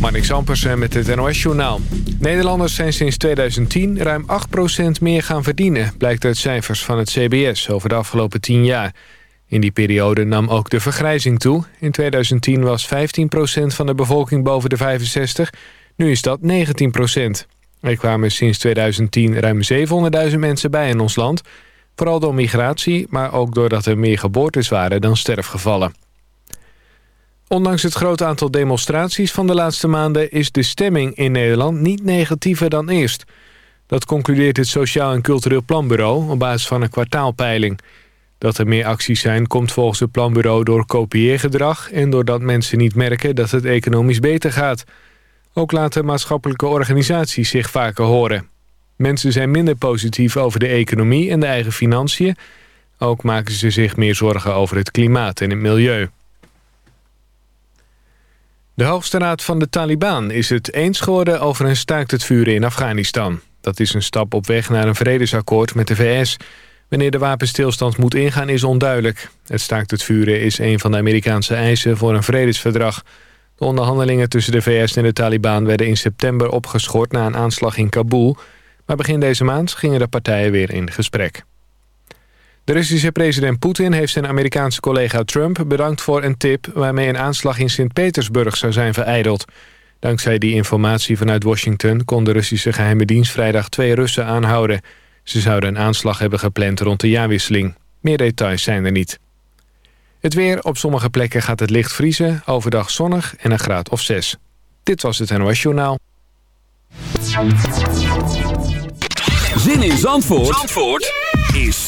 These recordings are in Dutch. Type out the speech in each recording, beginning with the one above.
Marnix Ampersen met het NOS-journaal. Nederlanders zijn sinds 2010 ruim 8% meer gaan verdienen... blijkt uit cijfers van het CBS over de afgelopen 10 jaar. In die periode nam ook de vergrijzing toe. In 2010 was 15% van de bevolking boven de 65. Nu is dat 19%. Er kwamen sinds 2010 ruim 700.000 mensen bij in ons land. Vooral door migratie, maar ook doordat er meer geboortes waren dan sterfgevallen. Ondanks het grote aantal demonstraties van de laatste maanden... is de stemming in Nederland niet negatiever dan eerst. Dat concludeert het Sociaal en Cultureel Planbureau... op basis van een kwartaalpeiling. Dat er meer acties zijn komt volgens het planbureau door kopieergedrag... en doordat mensen niet merken dat het economisch beter gaat. Ook laten maatschappelijke organisaties zich vaker horen. Mensen zijn minder positief over de economie en de eigen financiën. Ook maken ze zich meer zorgen over het klimaat en het milieu. De hoogste raad van de Taliban is het eens geworden over een staakt het vuren in Afghanistan. Dat is een stap op weg naar een vredesakkoord met de VS. Wanneer de wapenstilstand moet ingaan is onduidelijk. Het staakt het vuren is een van de Amerikaanse eisen voor een vredesverdrag. De onderhandelingen tussen de VS en de Taliban werden in september opgeschort na een aanslag in Kabul. Maar begin deze maand gingen de partijen weer in gesprek. De Russische president Poetin heeft zijn Amerikaanse collega Trump bedankt voor een tip... waarmee een aanslag in Sint-Petersburg zou zijn vereideld. Dankzij die informatie vanuit Washington kon de Russische geheime dienst vrijdag twee Russen aanhouden. Ze zouden een aanslag hebben gepland rond de jaarwisseling. Meer details zijn er niet. Het weer, op sommige plekken gaat het licht vriezen, overdag zonnig en een graad of zes. Dit was het NOS Journaal. Zin in Zandvoort, Zandvoort? is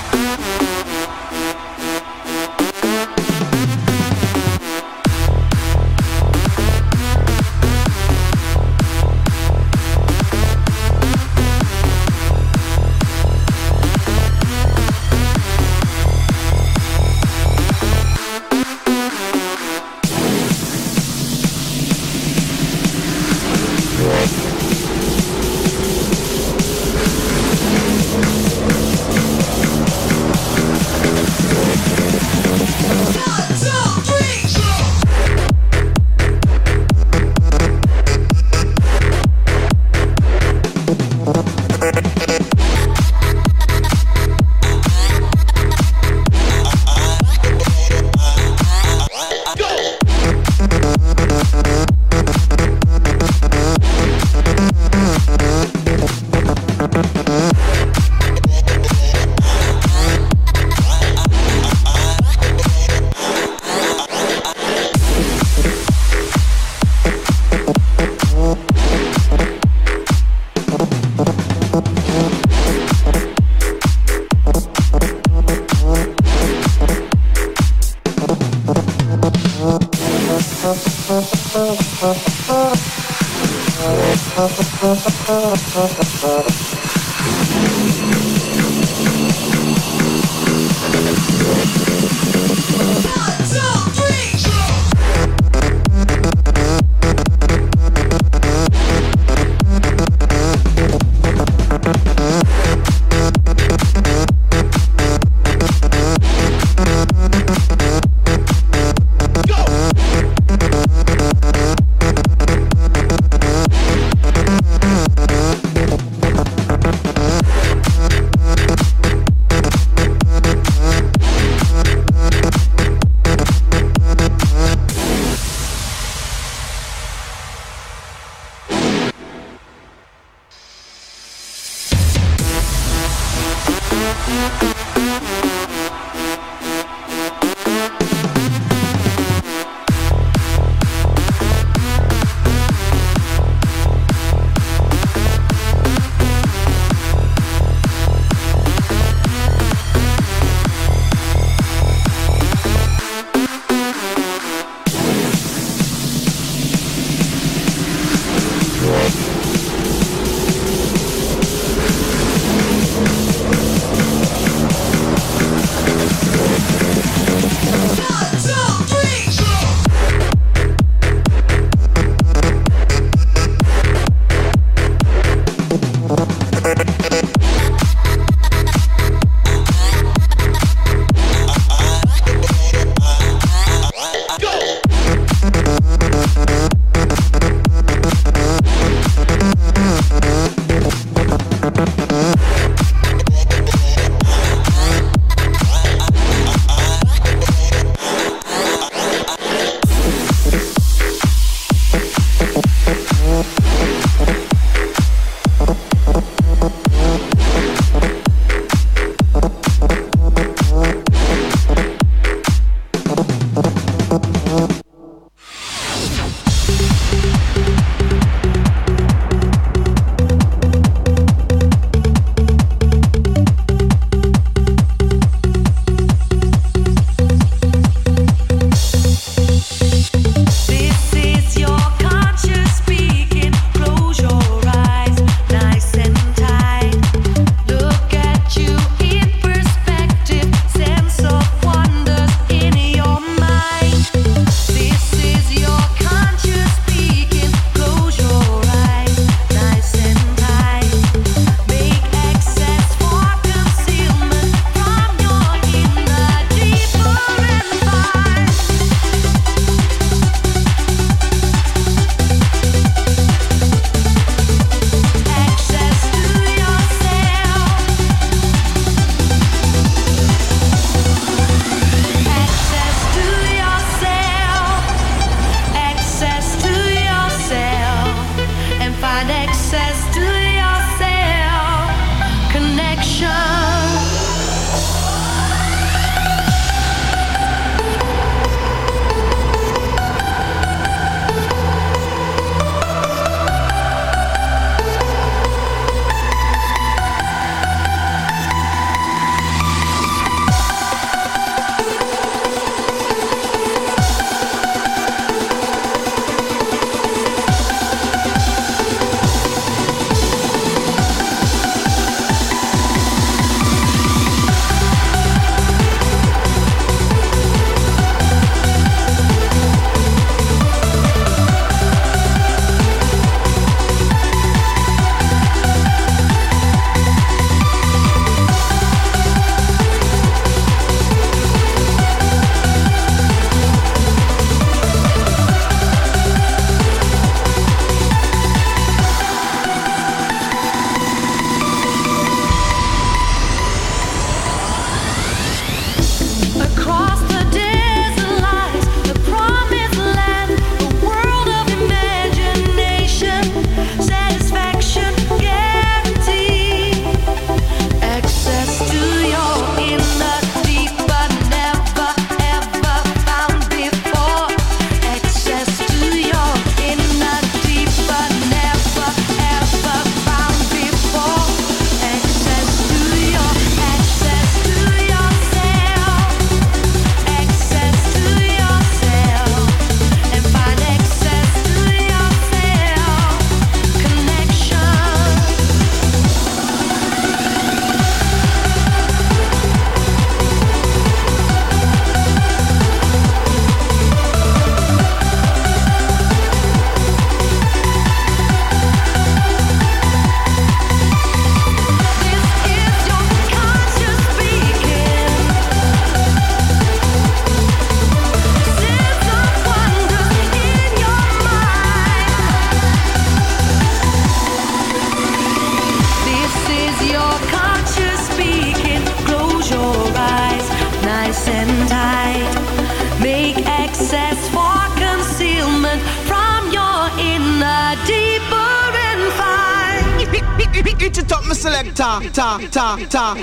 chapter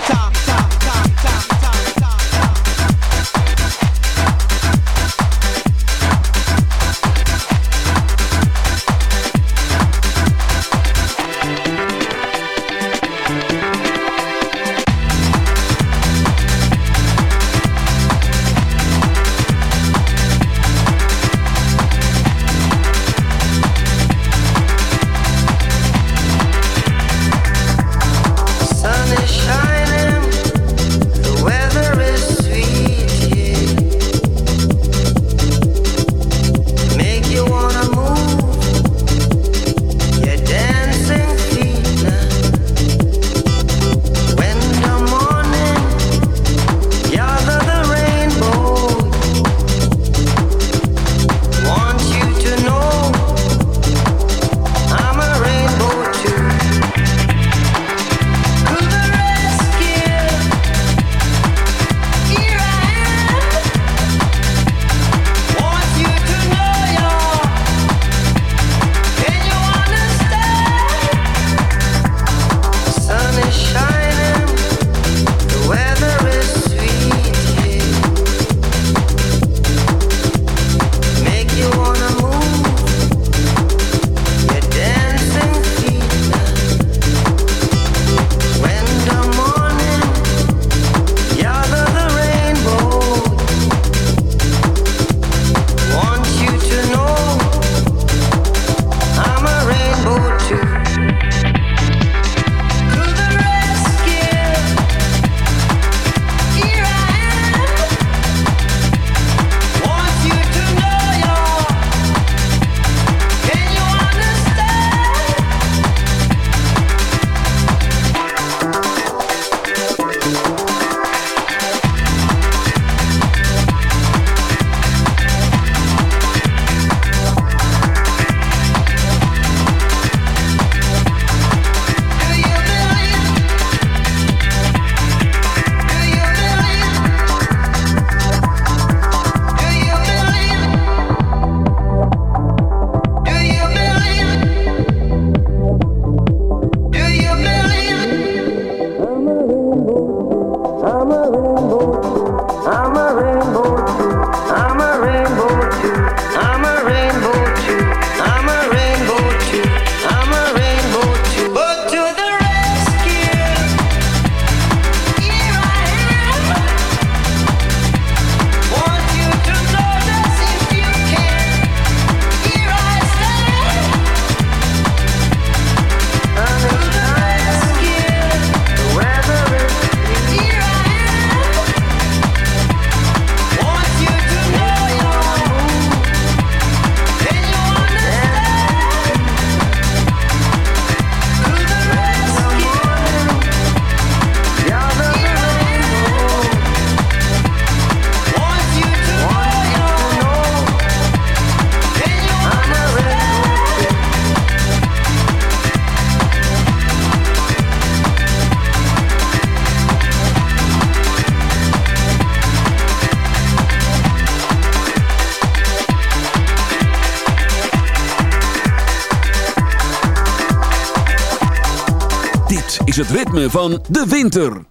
het ritme van de winter.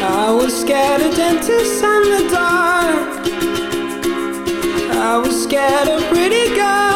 I was scared of dentists and the dark. I was scared of pretty girls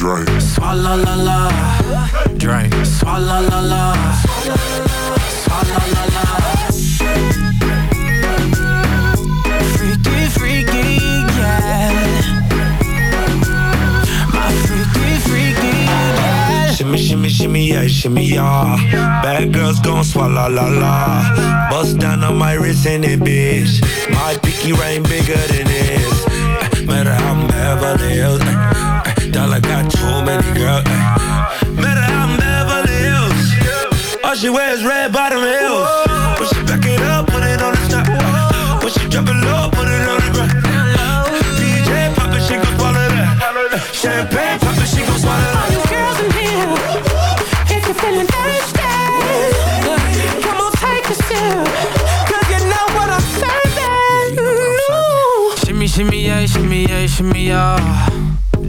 Drink, swalla la la. Drink, swalla la la. Swalla la la. Freaky, freaky, yeah. My freaky, freaky, yeah. Shimmy, shimmy, shimmy, yeah, shimmy, yeah. Bad girls gon' swallow la la. Bust down on my wrist and it, bitch. My pinky ring bigger than this. Uh, matter how I'm Beverly Hills. Uh, uh, dollar got too many girls. Uh, matter how I'm Beverly Hills. All she wears red bottom heels. When she back it up, put it on the top. When she drop it low, put it on the ground. DJ pop it, she gon' swallow that. Champagne pop it, she gon' swallow that. All you girls in here, if you're feeling thirsty, come on take a sip, 'cause you know what I'm serving. Shimmy, shimmy, yeah, shimmy, yeah, shimmy, yeah.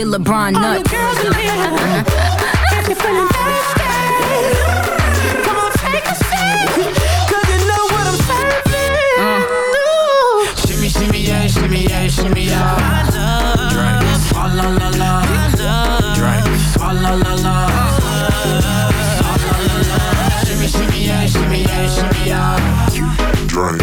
did LeBron All you girls in here, if you're feeling thirsty, come on take a sip, 'cause you know what I'm serving. Ooh. Shimmy, shimmy, yeah, shimmy, yeah, shimmy, yeah. Drink, swalla la la. Drink, swalla la la. Swalla la la. Shimmy, shimmy, yeah, shimmy, yeah, shimmy, yeah. Drink,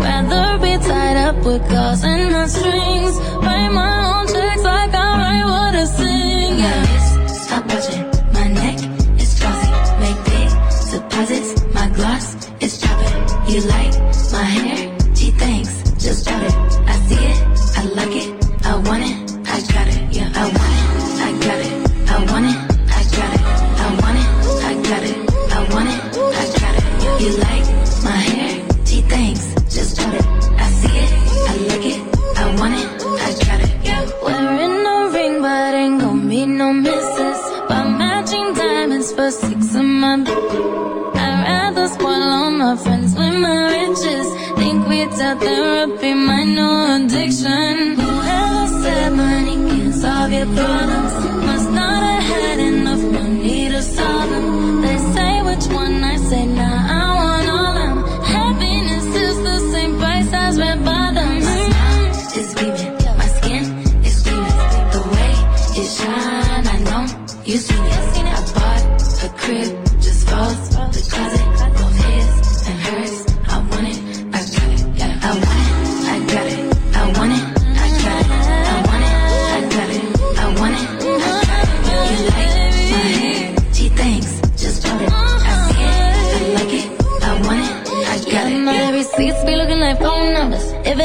Rather be tied up with claws and not strings. Write my own checks like I write what I sing. Yeah. Stop watching. My neck is frosty. Make big deposits.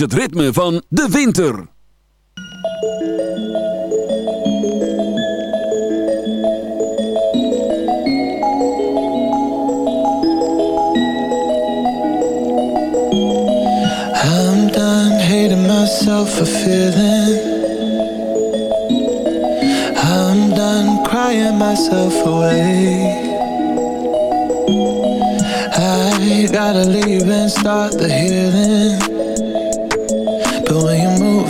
het ritme van de winter. I'm done hating myself for feeling. I'm done crying myself away. I gotta leave and start the healing.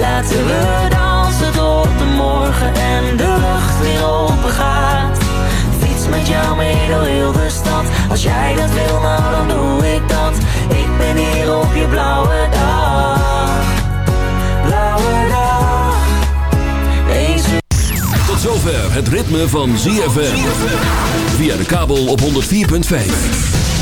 laten we dansen tot de morgen en de lucht weer open gaat. Fiets met jou mee door heel de stad, als jij dat wil, nou dan doe ik dat. Ik ben hier op je blauwe dag, blauwe dag, seconde. Tot zover het ritme van ZFM. Via de kabel op 104.5.